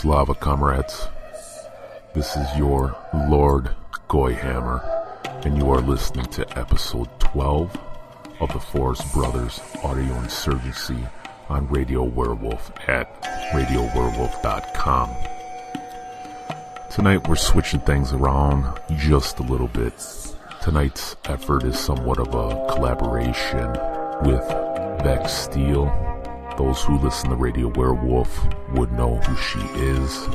Slava comrades. This is your Lord Goyhammer, and you are listening to episode 12 of the Forest Brothers Audio Insurgency on Radio Wehrwolf at radiowehrwolf.com. Tonight we're switching things around just a little bit. Tonight's effort is somewhat of a collaboration with Vex Steel. Those who listen to Radio Wehrwolf would know who she is.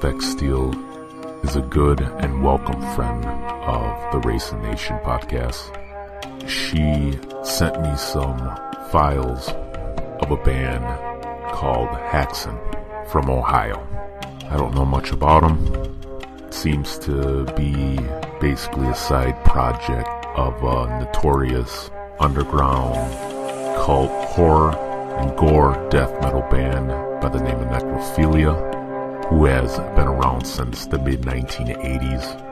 Vex Steel is a good and welcome friend of the Race and Nation podcast. She sent me some files of a band called Haxan from Ohio. I don't know much about them. It seems to be basically a side project of a notorious underground cult horror and gore death metal band by the name of Necrophagia, who has been around since the mid 1980s.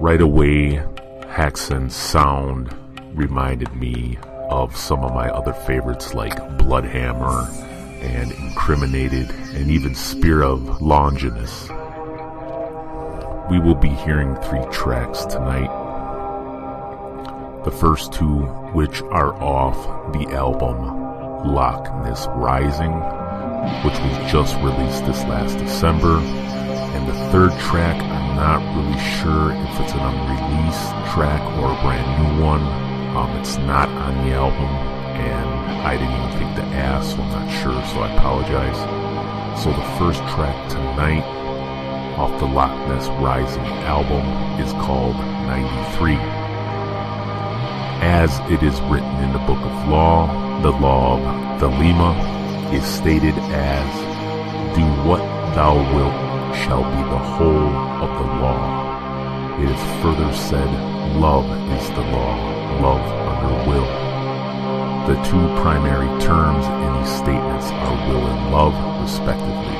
Right away, Haxan's sound reminded me of some of my other favorites like Bloodhammer and Incriminated and even Spear of Longinus. We will be hearing three tracks tonight. The first two, which are off the album Loch Ness Rising, which was just released this last December. And the third track, I'm not really sure if it's an unreleased track or a brand new one. Um, it's not on the album, and I didn't even think to ask, so I'm not sure, so I apologize. So the first track tonight off the Loch Ness Rising album is called 93. As it is written in the Book of Law, the Law of Thelema is stated as, Do what thou wilt shall be the whole of the law. It is further said, Love is the law, love under will. The two primary terms in these statements are will and love, respectively.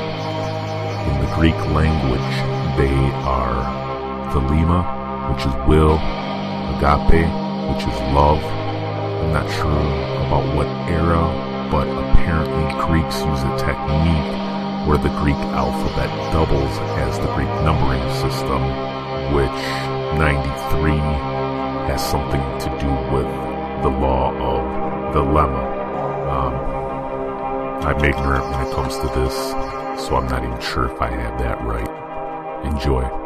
In the Greek language, they are thelema, which is will, agape, which is love. I'm not sure about what era, but apparently Greeks use a technique where the Greek alphabet doubles as the Greek numbering system, which 93 has something to do with the law of Thelema. Um, I'm ignorant when it comes to this, so I'm not even sure if I have that right. Enjoy.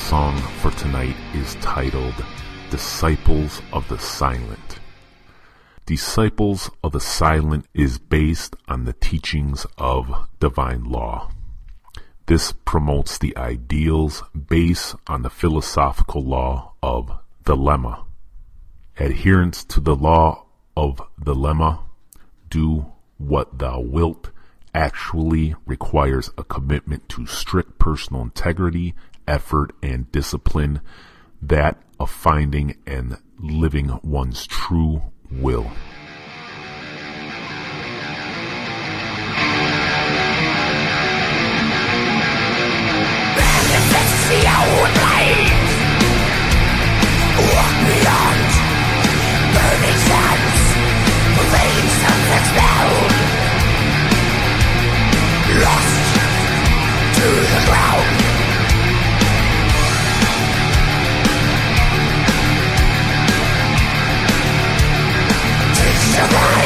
song for tonight is titled Disciples of the Silent. Disciples of the Silent is based on the teachings of divine law. This promotes the ideals based on the philosophical law of Thelema. Adherence to the law of Thelema, do what thou wilt, actually requires a commitment to strict personal integrity, effort, and discipline, that of finding and living one's true will. Walk Survive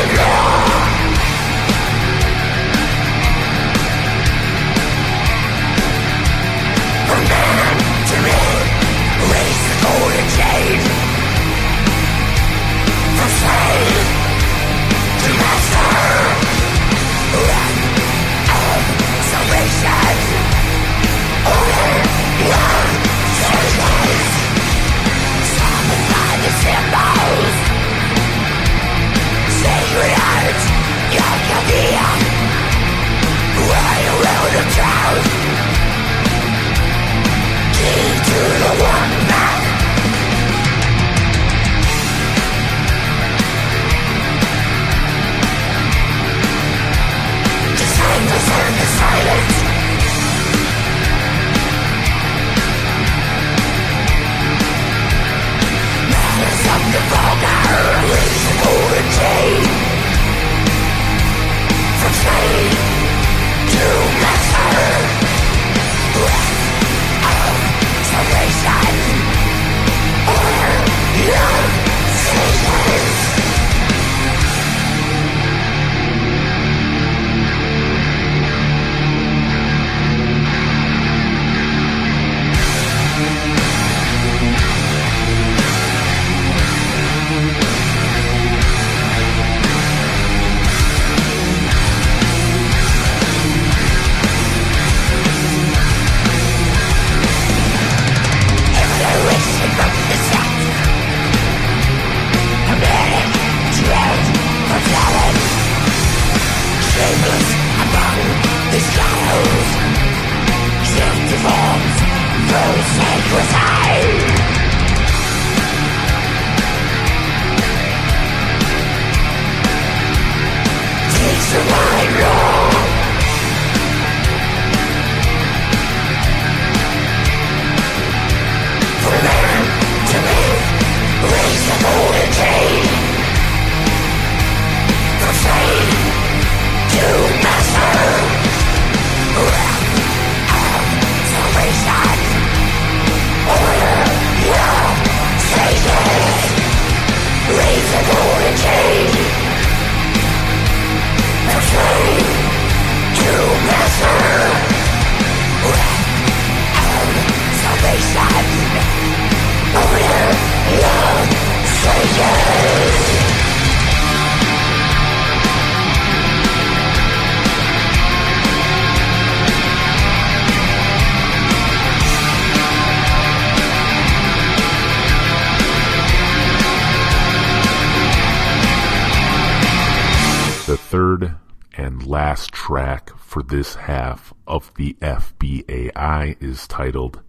this half of the FBAI is titled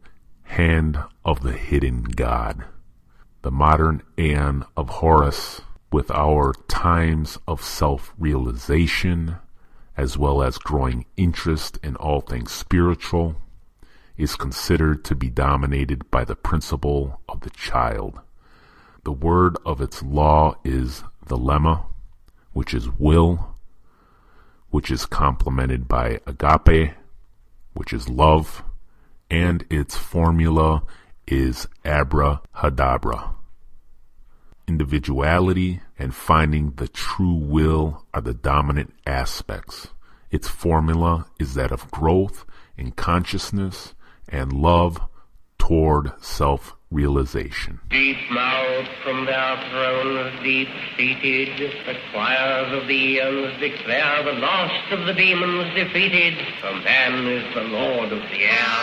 Hand of the Hidden God. The modern Aeon of Horus, with our times of self realization, as well as growing interest in all things spiritual, is considered to be dominated by the principle of the child. The word of its law is Thelema, which is will, which is complemented by agape, which is love, and its formula is abrahadabra. Individuality and finding the true will are the dominant aspects. Its formula is that of growth in consciousness and love toward self-realization. Deep mouthed from their thrones, deep seated, the choirs of the eons declare the last of the demons defeated. For man is the lord of the air.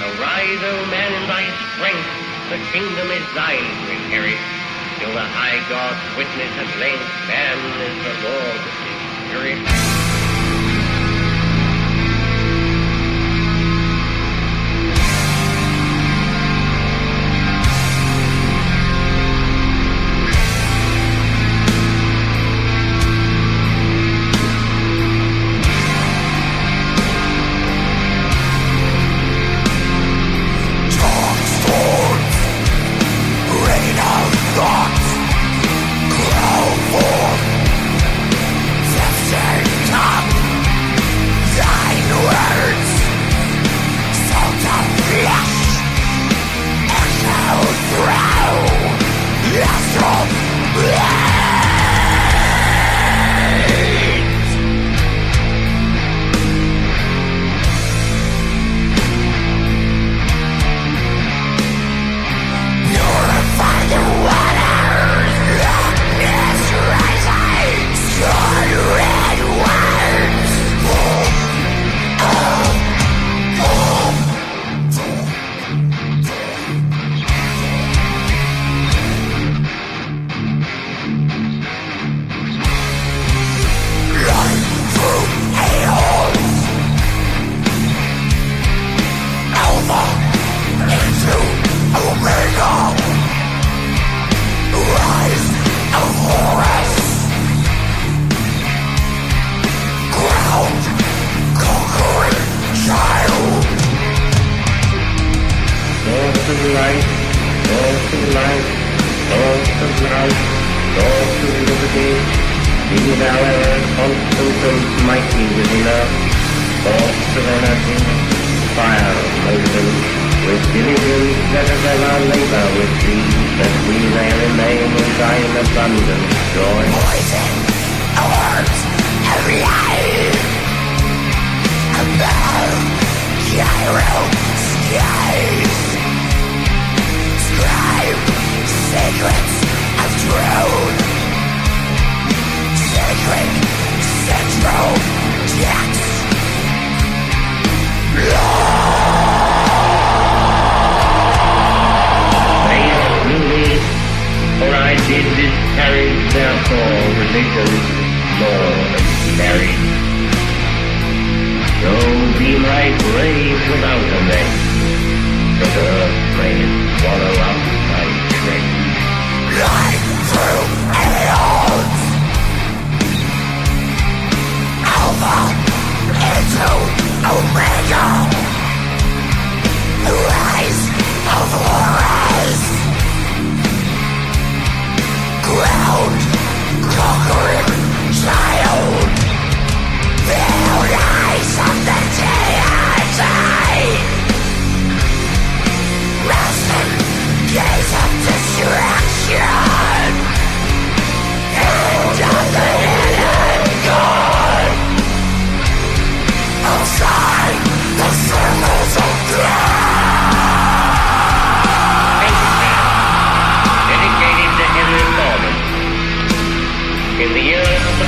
Arise, O man, in thy strength, the kingdom is thine to inherit. Till the high God's witness at length, man is the lord of his spirit.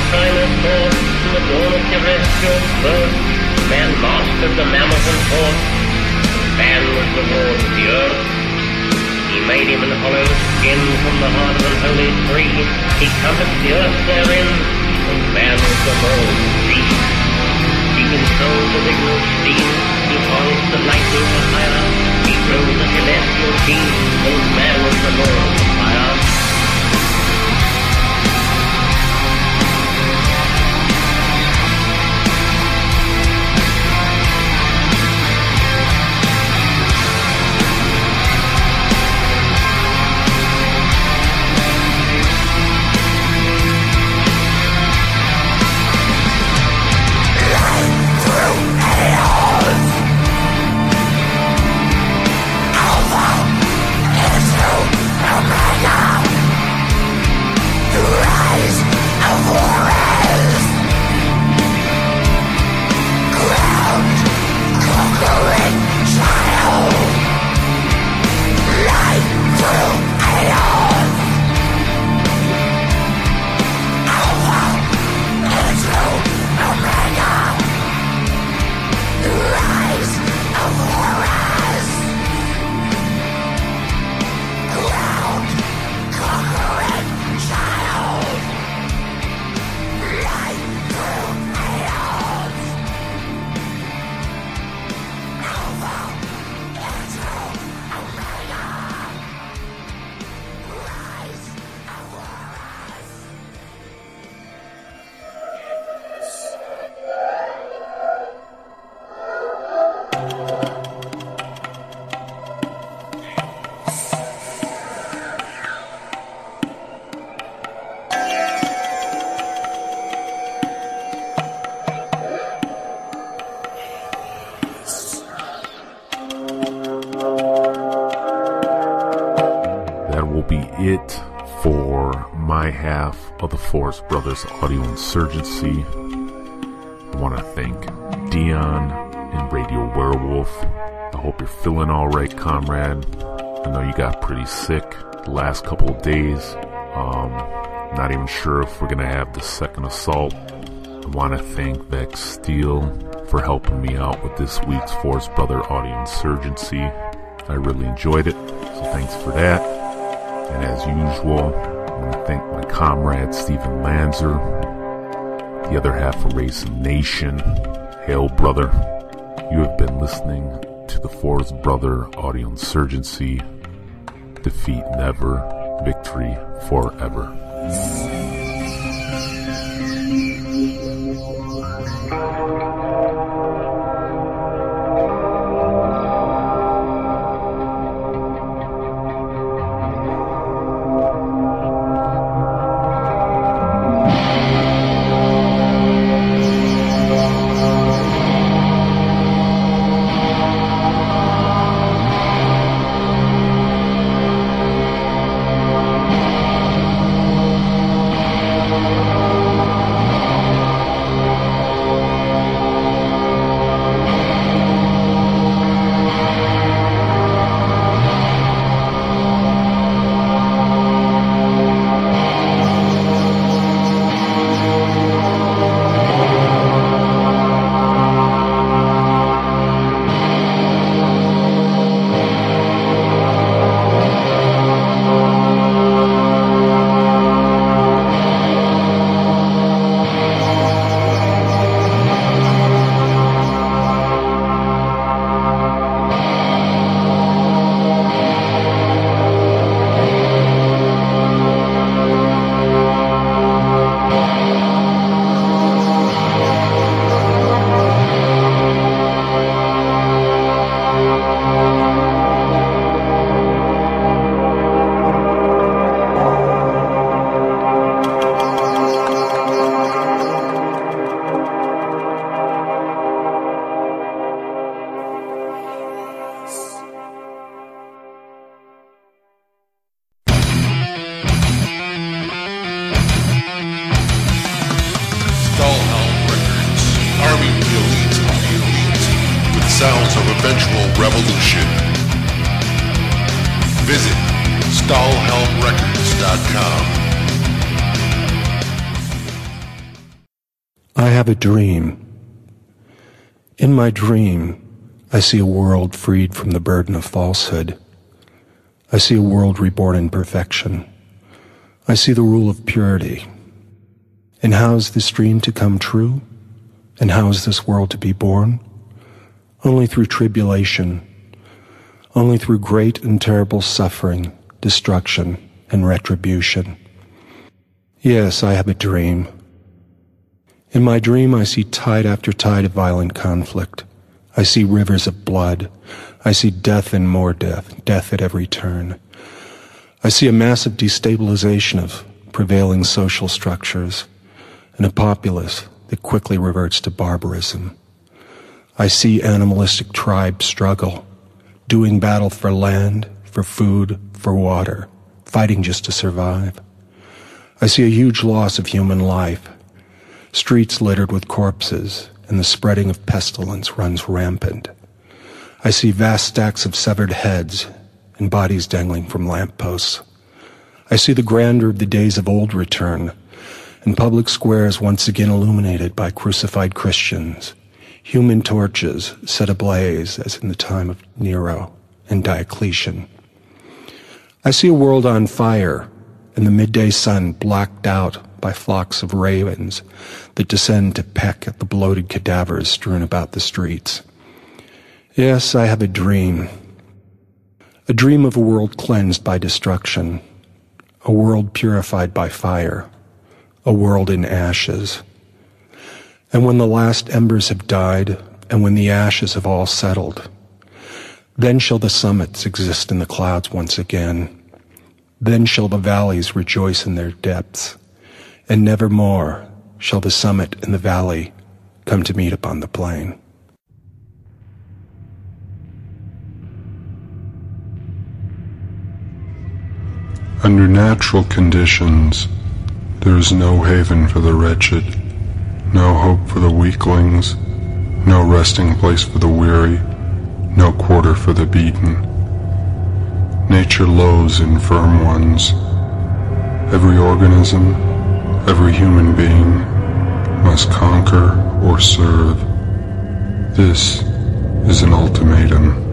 Of the primal the dawn of terrestrial birth, man mastered the Amazon force. Man was the lord of the earth. He made him an hollow skin from the heart of an holy tree. He covered the earth therein, and man was the lord of sea. He controlled the rigorous steam. He polished the lightning for fire. He drove the celestial team. And man was the lord of fire. Insurgency. I want to thank Dion and Radio Wehrwolf. I hope you're feeling all right, comrade. I know you got pretty sick the last couple of days. Um, not even sure if we're gonna have the second assault. I want to thank Vex Steel for helping me out with this week's Forest Brother Audio Insurgency. I really enjoyed it, so thanks for that. And as usual, I want to thank my comrade Stephen Lanzer, the other half of Race and Nation. Hail, brother. You have been listening to the Forest Brother Audio Insurgency. Defeat never, victory forever. Eventual revolution. Visit StahlhelmRecords.com. I have a dream. In my dream, I see a world freed from the burden of falsehood. I see a world reborn in perfection. I see the rule of purity. And how is this dream to come true? And how is this world to be born? Only through tribulation, only through great and terrible suffering, destruction, and retribution. Yes, I have a dream. In my dream, I see tide after tide of violent conflict. I see rivers of blood. I see death and more death, death at every turn. I see a massive destabilization of prevailing social structures and a populace that quickly reverts to barbarism. I see animalistic tribes struggle, doing battle for land, for food, for water, fighting just to survive. I see a huge loss of human life, streets littered with corpses, and the spreading of pestilence runs rampant. I see vast stacks of severed heads and bodies dangling from lampposts. I see the grandeur of the days of old return, and public squares once again illuminated by crucified Christians, human torches set ablaze as in the time of Nero and Diocletian. I see a world on fire and the midday sun blacked out by flocks of ravens that descend to peck at the bloated cadavers strewn about the streets. Yes, I have a dream. A dream of a world cleansed by destruction, a world purified by fire, a world in ashes. And when the last embers have died, and when the ashes have all settled, then shall the summits exist in the clouds once again. Then shall the valleys rejoice in their depths, and never more shall the summit and the valley come to meet upon the plain. Under natural conditions, there is no haven for the wretched, no hope for the weaklings, no resting place for the weary, no quarter for the beaten. Nature loathes infirm ones. Every organism, every human being must conquer or serve. This is an ultimatum.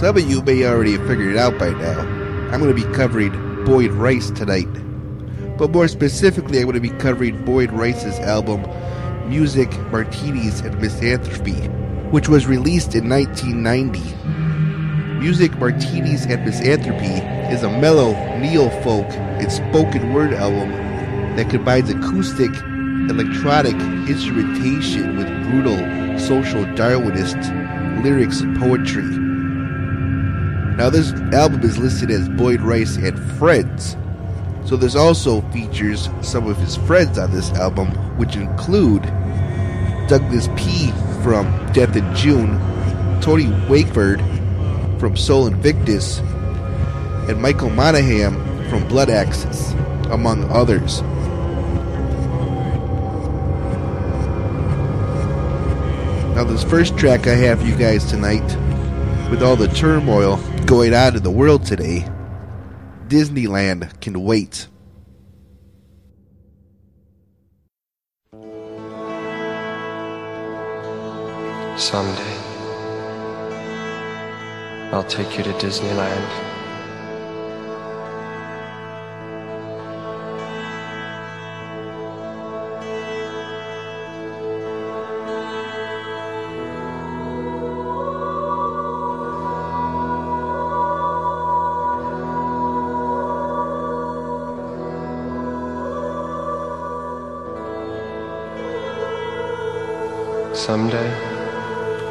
Some of you may already have figured it out by now. I'm going to be covering Boyd Rice tonight. But more specifically, I'm going to be covering Boyd Rice's album Music, Martinis, and Misanthropy, which was released in 1990. Music, Martinis, and Misanthropy is a mellow neo-folk and spoken word album that combines acoustic, electronic instrumentation with brutal social Darwinist lyrics and poetry. Now, this album is listed as Boyd Rice and Friends. So, this also features some of his friends on this album, which include Douglas P. from Death in June, Tony Wakeford from Sol Invictus, and Michael Moynihan from Blood Axis, among others. Now, this first track I have for you guys tonight, with all the turmoil going on in the world today, Disneyland can wait. Someday, I'll take you to Disneyland. Someday,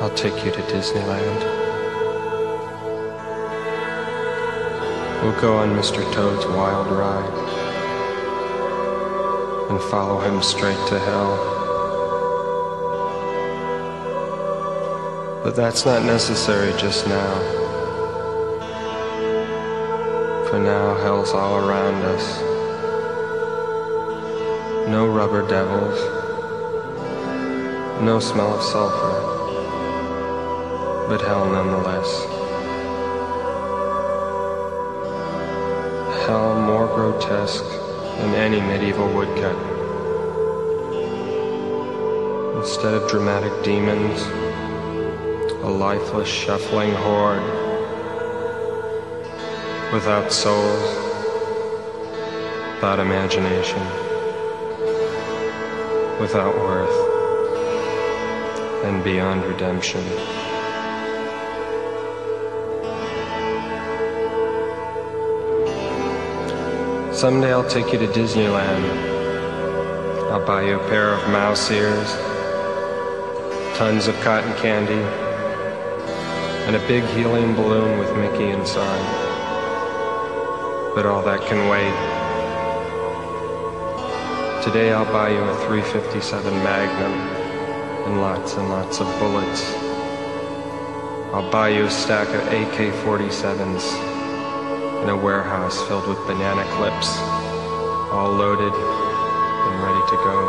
I'll take you to Disneyland. We'll go on Mr. Toad's wild ride and follow him straight to hell. But that's not necessary just now. For now, hell's all around us. No rubber devils. No smell of sulfur, but hell nonetheless. Hell more grotesque than any medieval woodcut. Instead of dramatic demons, a lifeless shuffling horde without souls, without imagination, without worth and beyond redemption. Someday I'll take you to Disneyland. I'll buy you a pair of mouse ears, tons of cotton candy, and a big helium balloon with Mickey inside. But all that can wait. Today I'll buy you a 357 Magnum and lots and lots of bullets. I'll buy you a stack of AK 47s in a warehouse filled with banana clips, all loaded and ready to go.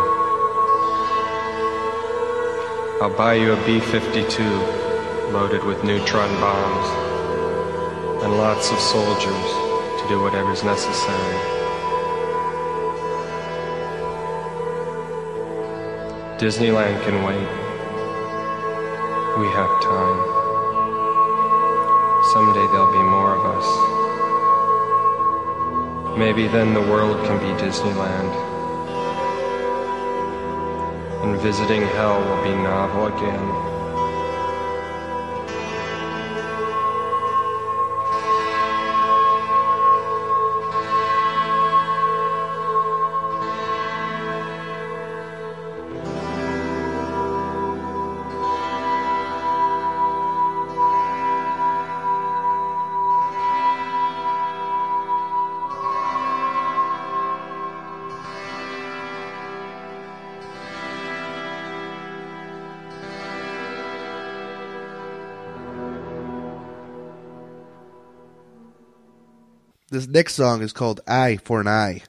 I'll buy you a B 52 loaded with neutron bombs and lots of soldiers to do whatever's necessary. Disneyland can wait. We have time. Someday there'll be more of us. Maybe then the world can be Disneyland. And visiting hell will be novel again. This next song is called Eye for an Eye.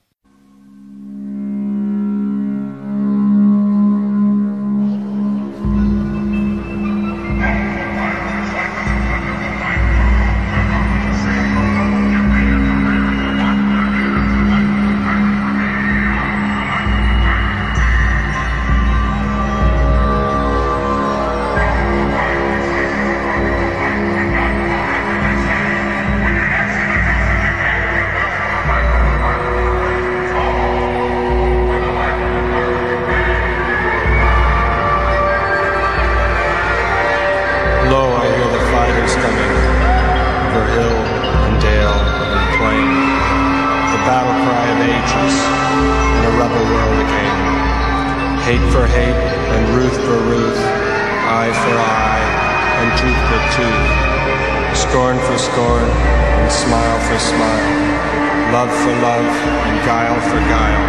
for love and guile for guile,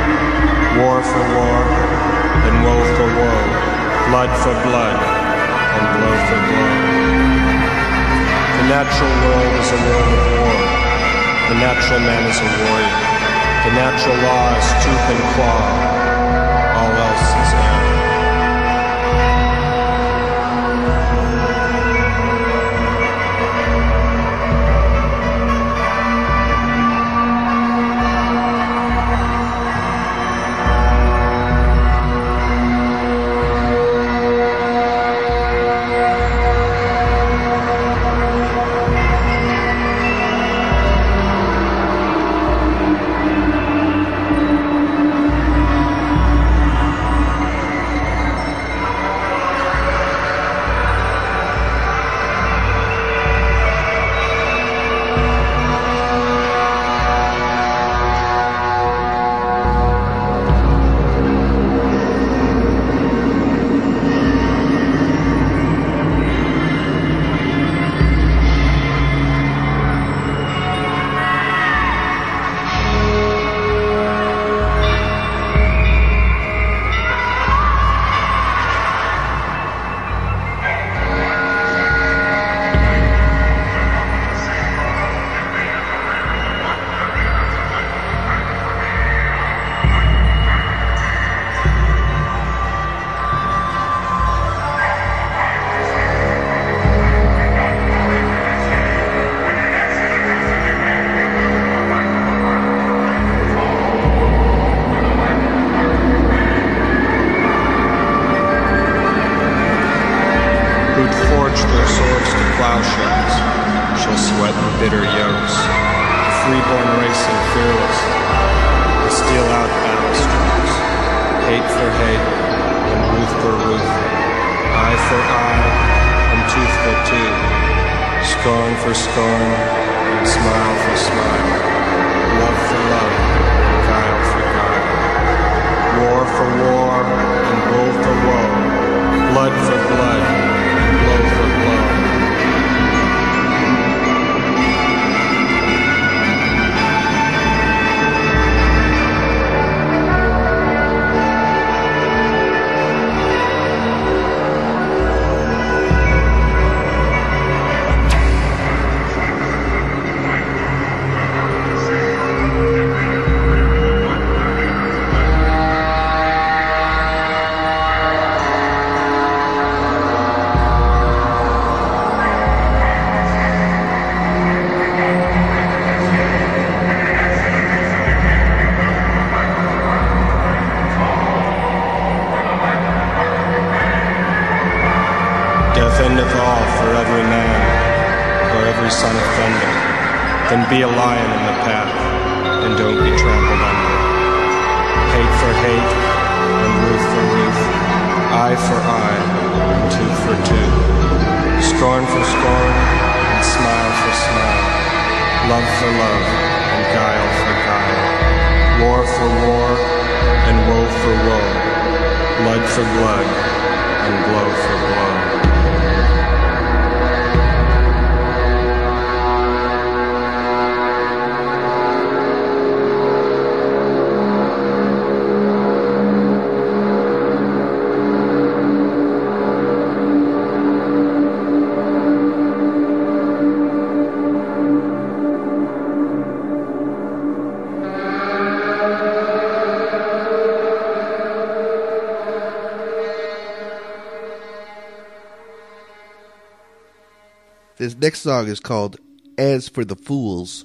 war for war and woe for woe, blood for blood and blow for blow. The natural world is a world of war. The natural man is a warrior. The natural law is tooth and claw. Be a lion in the path and don't be trampled under. Hate for hate and ruth for ruth, eye for eye and tooth for tooth, scorn for scorn and smile for smile, love for love and guile for guile, war for war and woe for woe, blood for blood and blow for blow. Next song is called As for the Fools.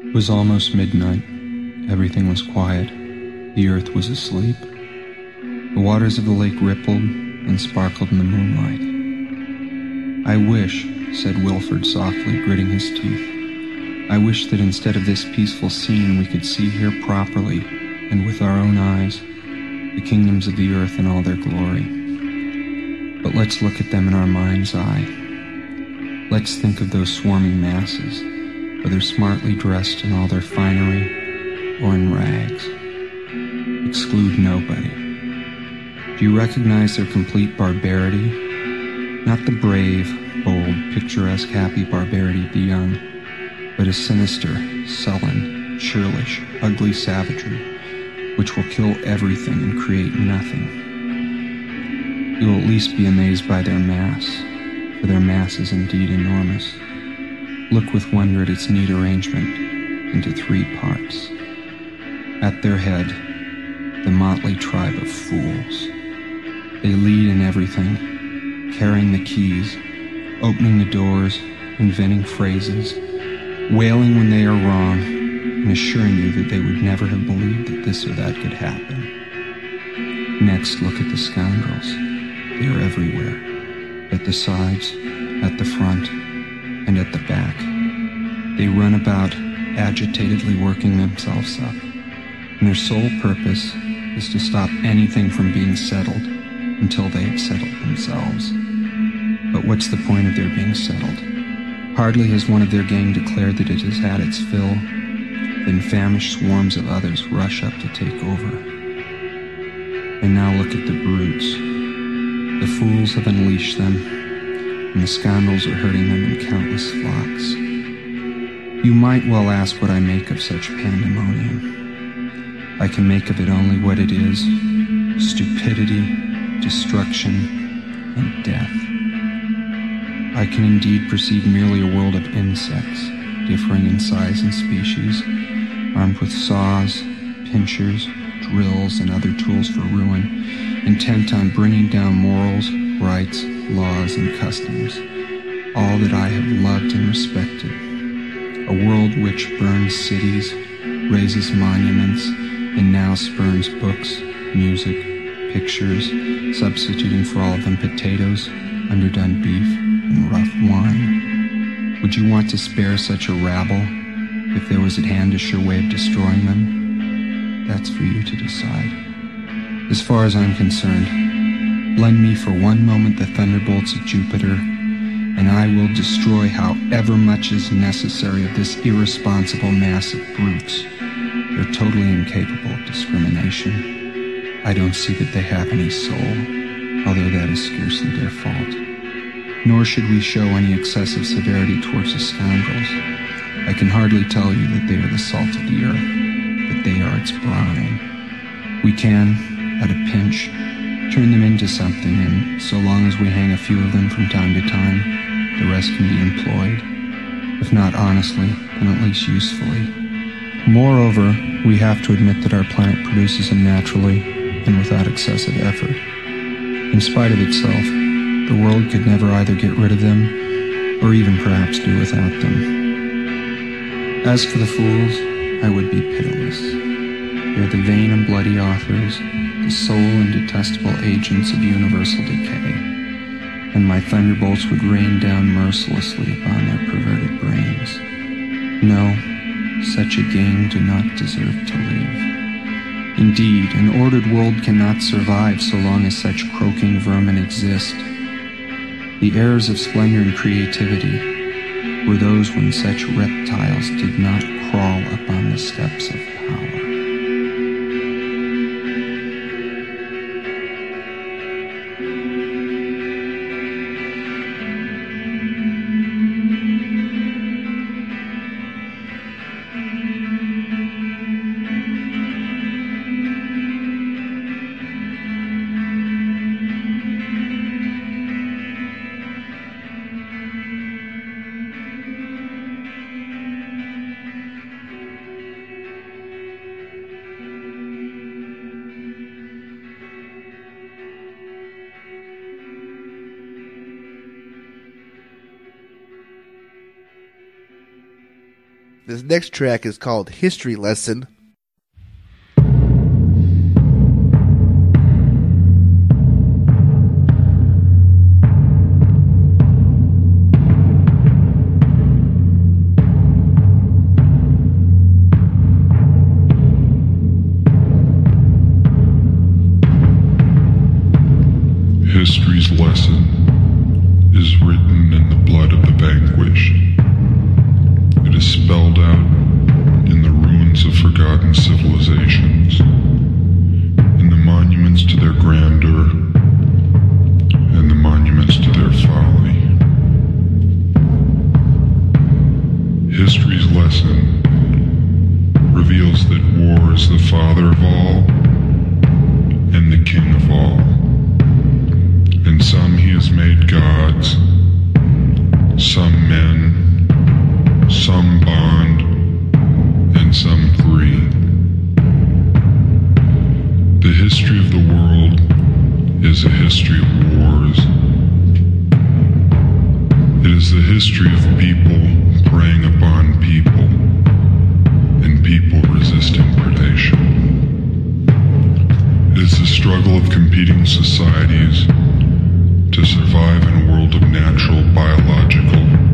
It was almost midnight. Everything was quiet. The earth was asleep. The waters of the lake rippled and sparkled in the moonlight. I wish, said Wilford softly, gritting his teeth, I wish that instead of this peaceful scene we could see here properly, and with our own eyes, the kingdoms of the earth in all their glory. But let's look at them in our mind's eye. Let's think of those swarming masses, whether smartly dressed in all their finery or in rags. Exclude nobody. Do you recognize their complete barbarity? Not the brave, bold, picturesque, happy barbarity of the young, but a sinister, sullen, churlish, ugly savagery which will kill everything and create nothing. You will at least be amazed by their mass, for their mass is indeed enormous. Look with wonder at its neat arrangement into three parts. At their head, the motley tribe of fools. They lead in everything, carrying the keys, opening the doors, inventing phrases, wailing when they are wrong, and assuring you that they would never have believed that this or that could happen. Next, look at the scoundrels. They are everywhere, at the sides, at the front, and at the back. They run about, agitatedly working themselves up, and their sole purpose is to stop anything from being settled until they have settled themselves. But what's the point of their being settled? Hardly has one of their gang declared that it has had its fill, than famished swarms of others rush up to take over. And now look at the brutes. The fools have unleashed them, and the scoundrels are herding them in countless flocks. You might well ask what I make of such pandemonium. I can make of it only what it is stupidity, destruction, and death. I can indeed perceive merely a world of insects, differing in size and species, armed with saws, pincers, drills, and other tools for ruin, intent on bringing down morals, rights, laws, and customs, all that I have loved and respected. A world which burns cities, raises monuments, and now spurns books, music, pictures, substituting for all of them potatoes, underdone beef, and rough wine. Would you want to spare such a rabble if there was at hand a sure way of destroying them? That's for you to decide. As far as I'm concerned, lend me for one moment the thunderbolts of Jupiter, and I will destroy however much is necessary of this irresponsible mass of brutes. They're totally incapable of discrimination. I don't see that they have any soul, although that is scarcely their fault nor should we show any excessive severity towards the scoundrels. I can hardly tell you that they are the salt of the earth, but they are its brine. We can, at a pinch, turn them into something, and so long as we hang a few of them from time to time, the rest can be employed, if not honestly, then at least usefully. Moreover, we have to admit that our planet produces them naturally and without excessive effort. In spite of itself, the world could never either get rid of them or even perhaps do without them. As for the fools, I would be pitiless. They're the vain and bloody authors, the sole and detestable agents of universal decay, and my thunderbolts would rain down mercilessly upon their perverted brains. No, such a gang do not deserve to live. Indeed, an ordered world cannot survive so long as such croaking vermin exist. The eras of splendor and creativity were those when such reptiles did not crawl upon the steps of Next track is called History Lesson. History's lesson is written in the blood of the vanquished. Is spelled out in the ruins of forgotten civilizations, in the monuments to their grandeur, and the monuments to their folly. History's lesson reveals that war is the father of all and the king of all. And some he has made gods, some men, some bond, and some free. The history of the world is a history of wars. It is the history of people preying upon people and people resisting predation. It is the struggle of competing societies to survive in a world of natural, biological,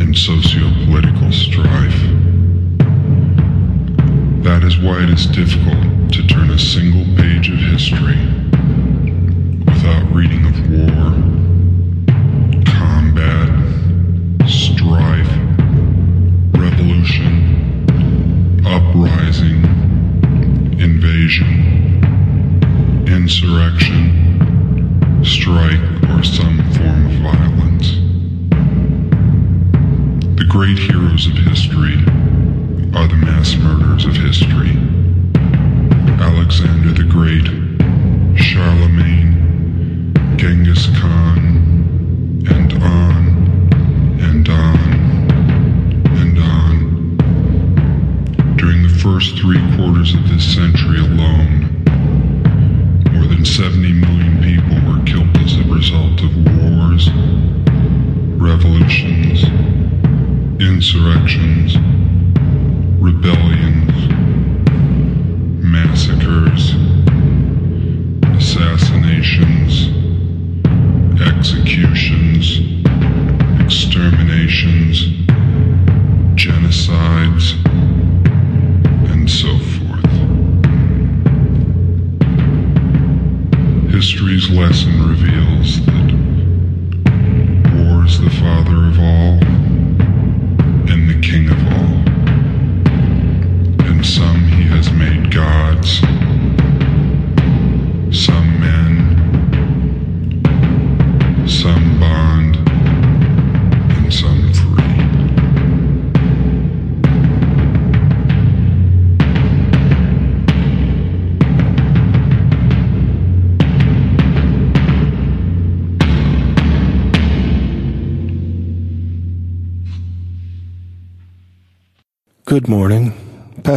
and socio-political strife. That is why it is difficult to turn a single page of history without reading of war, combat, strife, revolution, uprising, invasion, insurrection, strike, or some form of violence. Great heroes of history are the mass murderers of history. Alexander the Great, Charlemagne, Genghis Khan, and on and on and on. During the first three quarters of this century alone,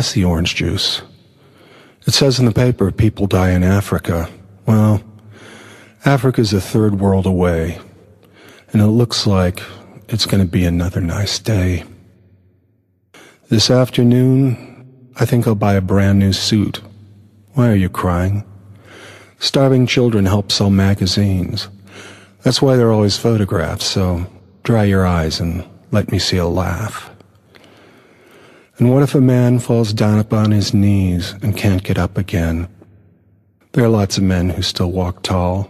The orange juice. It says in the paper people die in Africa. Well, Africa's a third world away, and it looks like it's going to be another nice day. This afternoon, I think I'll buy a brand new suit. Why are you crying? Starving children help sell magazines. That's why they're always photographs, so dry your eyes and let me see a laugh. And what if a man falls down upon his knees and can't get up again? There are lots of men who still walk tall.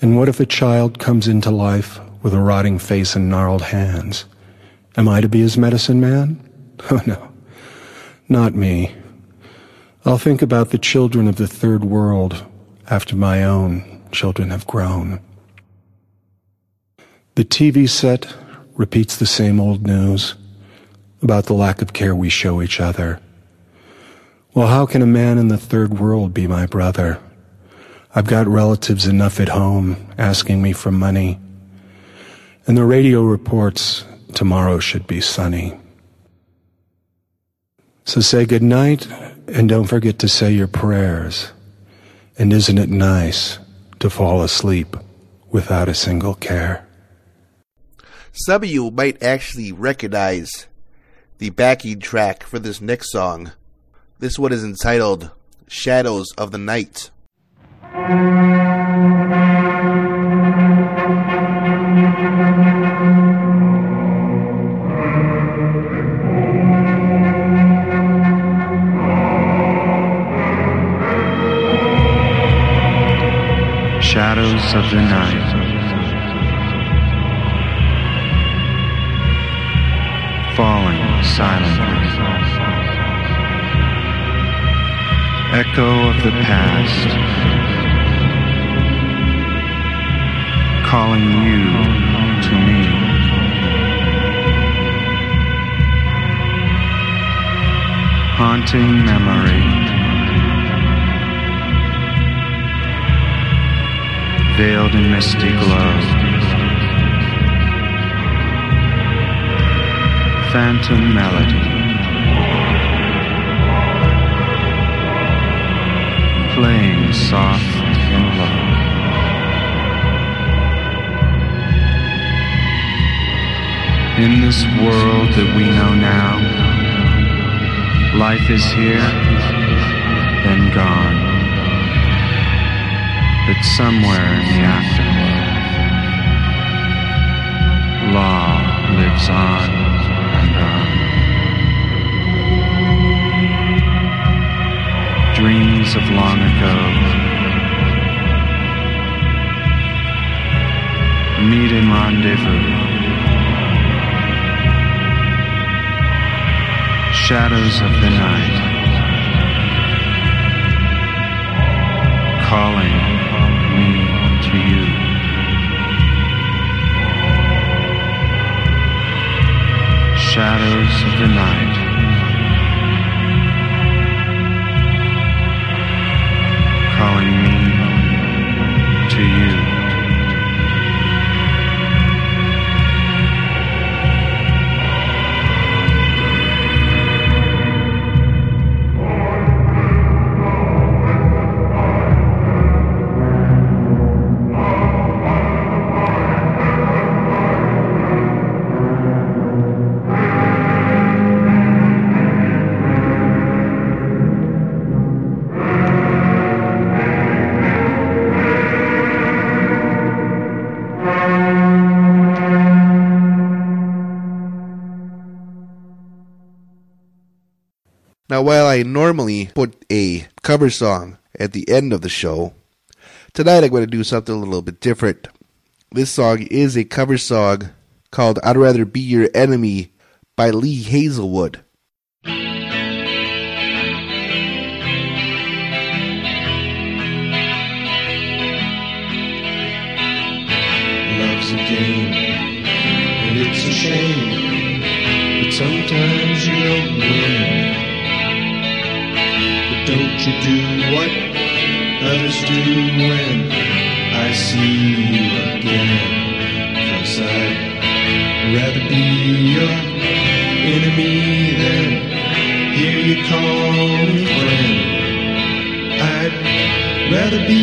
And what if a child comes into life with a rotting face and gnarled hands? Am I to be his medicine man? Oh no, not me. I'll think about the children of the third world after my own children have grown. The TV set repeats the same old news about the lack of care we show each other. Well, how can a man in the third world be my brother? I've got relatives enough at home asking me for money. And the radio reports tomorrow should be sunny. So say good night and don't forget to say your prayers. And isn't it nice to fall asleep without a single care? Some of you might actually recognize the backing track for this next song. This one is entitled Shadows of the Night. Shadows of the night. Silently. Echo of the past. Calling you to me. Haunting memory. veiled in misty glow. Phantom melody. Playing soft and low. In this world that we know now, life is here, then gone but somewhere in the afterworld, law lives on Dreams of long ago meet in rendezvous. Shadows of the night calling me to you. Shadows of the night. Calling me to you. Now, while I normally put a cover song at the end of the show, tonight I'm going to do something a little bit different. This song is a cover song called I'd Rather Be Your Enemy by Lee Hazlewood. Don't you do what others do when I see you again? Cause I'd rather be your enemy than hear you call me friend. I'd rather be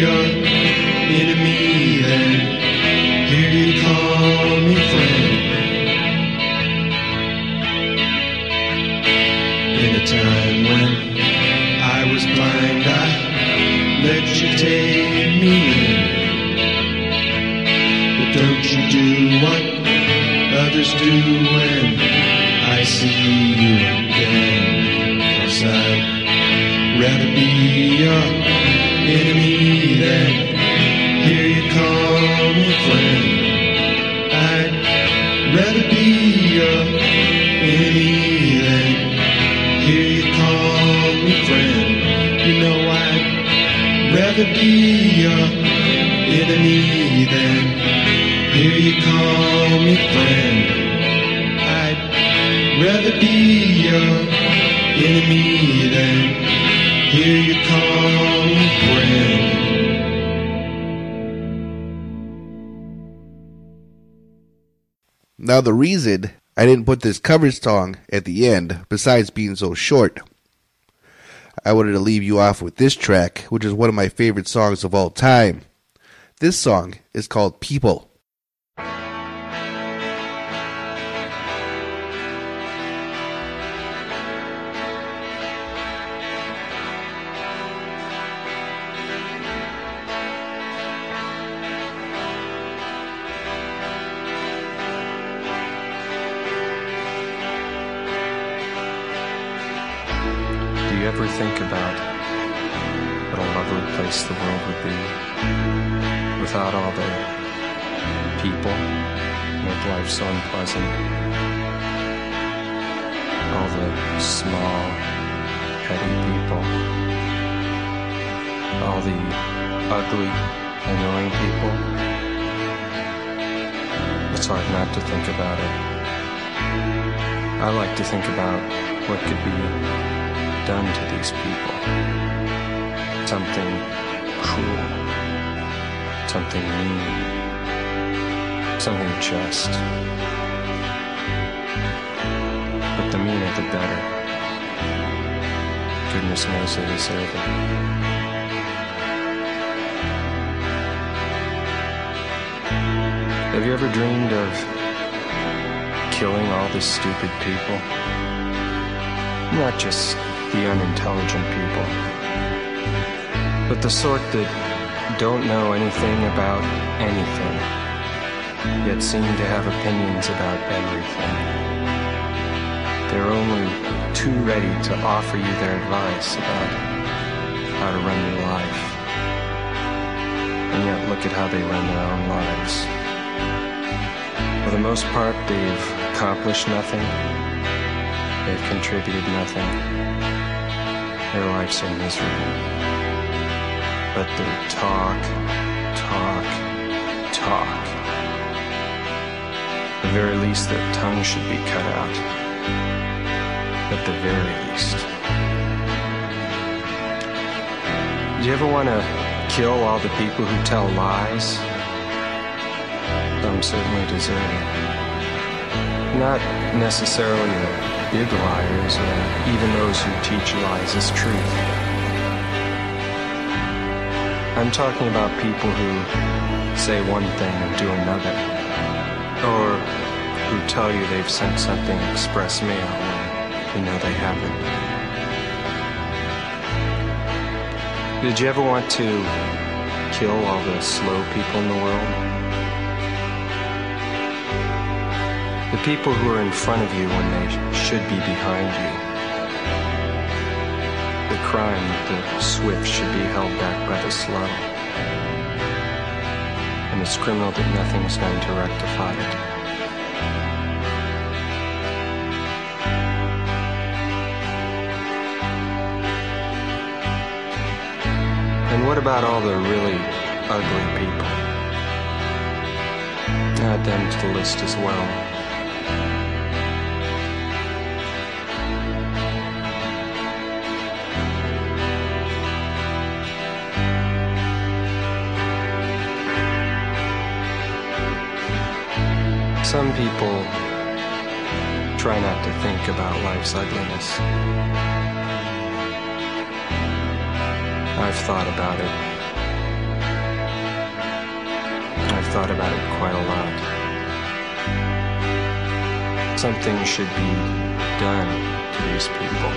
your I let you take me in. But don't you do what others do when I see you again. Rather be your enemy than hear you call me friend. Now, the reason I didn't put this cover song at the end, besides being so short, I wanted to leave you off with this track, which is one of my favorite songs of all time. This song is called People. Something cruel, something mean, something just. But the meaner the better. Goodness knows they deserve it. Have you ever dreamed of killing all the stupid people? Not just the unintelligent people, but the sort that don't know anything about anything, yet seem to have opinions about everything. They're only too ready to offer you their advice about how to run your life. And yet look at how they run their own lives. For the most part, they've accomplished nothing. They've contributed nothing. Their lives are miserable. But they talk, talk, talk. At the very least, their tongue should be cut out. At the very least. Do you ever want to kill all the people who tell lies? Some certainly deserve it. Not necessarily the big liars or even those who teach lies as truth. I'm talking about people who say one thing and do another. Or who tell you they've sent something express mail when you know they haven't. Did you ever want to kill all the slow people in the world? The people who are in front of you when they should be behind you. Crime that the swift should be held back by the slow. And it's criminal that nothing's going to rectify it. And what about all the really ugly people? Ah, Add them to the list as well. Some people try not to think about life's ugliness. I've thought about it. I've thought about it quite a lot. Something should be done to these people.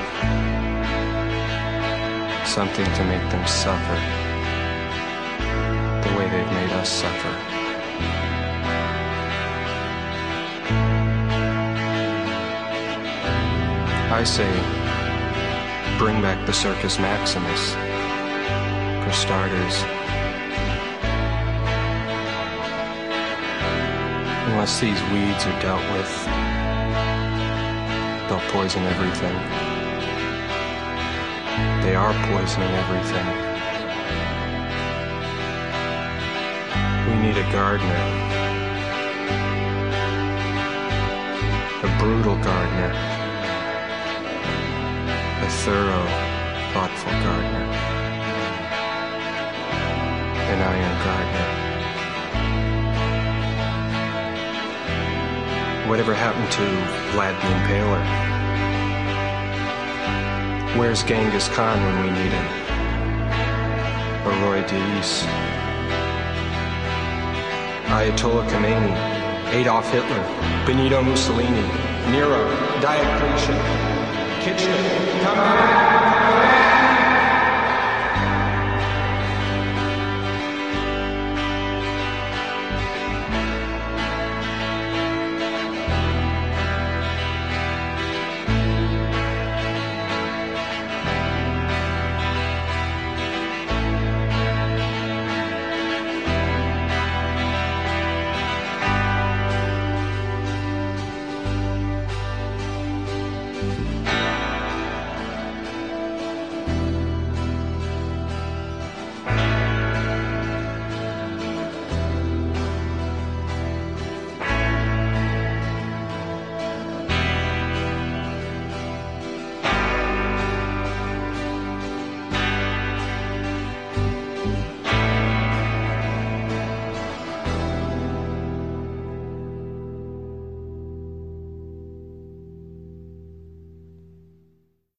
Something to make them suffer the way they've made us suffer. I say, bring back the Circus Maximus. For starters. Unless these weeds are dealt with, they'll poison everything. They are poisoning everything. We need a gardener. A brutal gardener. Thorough, thoughtful gardener. And An iron gardener. Whatever happened to Vlad the Impaler? Where's Genghis Khan when we need him? Or Roy Dees? Ayatollah Khomeini, Adolf Hitler, Benito Mussolini, Nero, Diocletian, Kitchener, come back!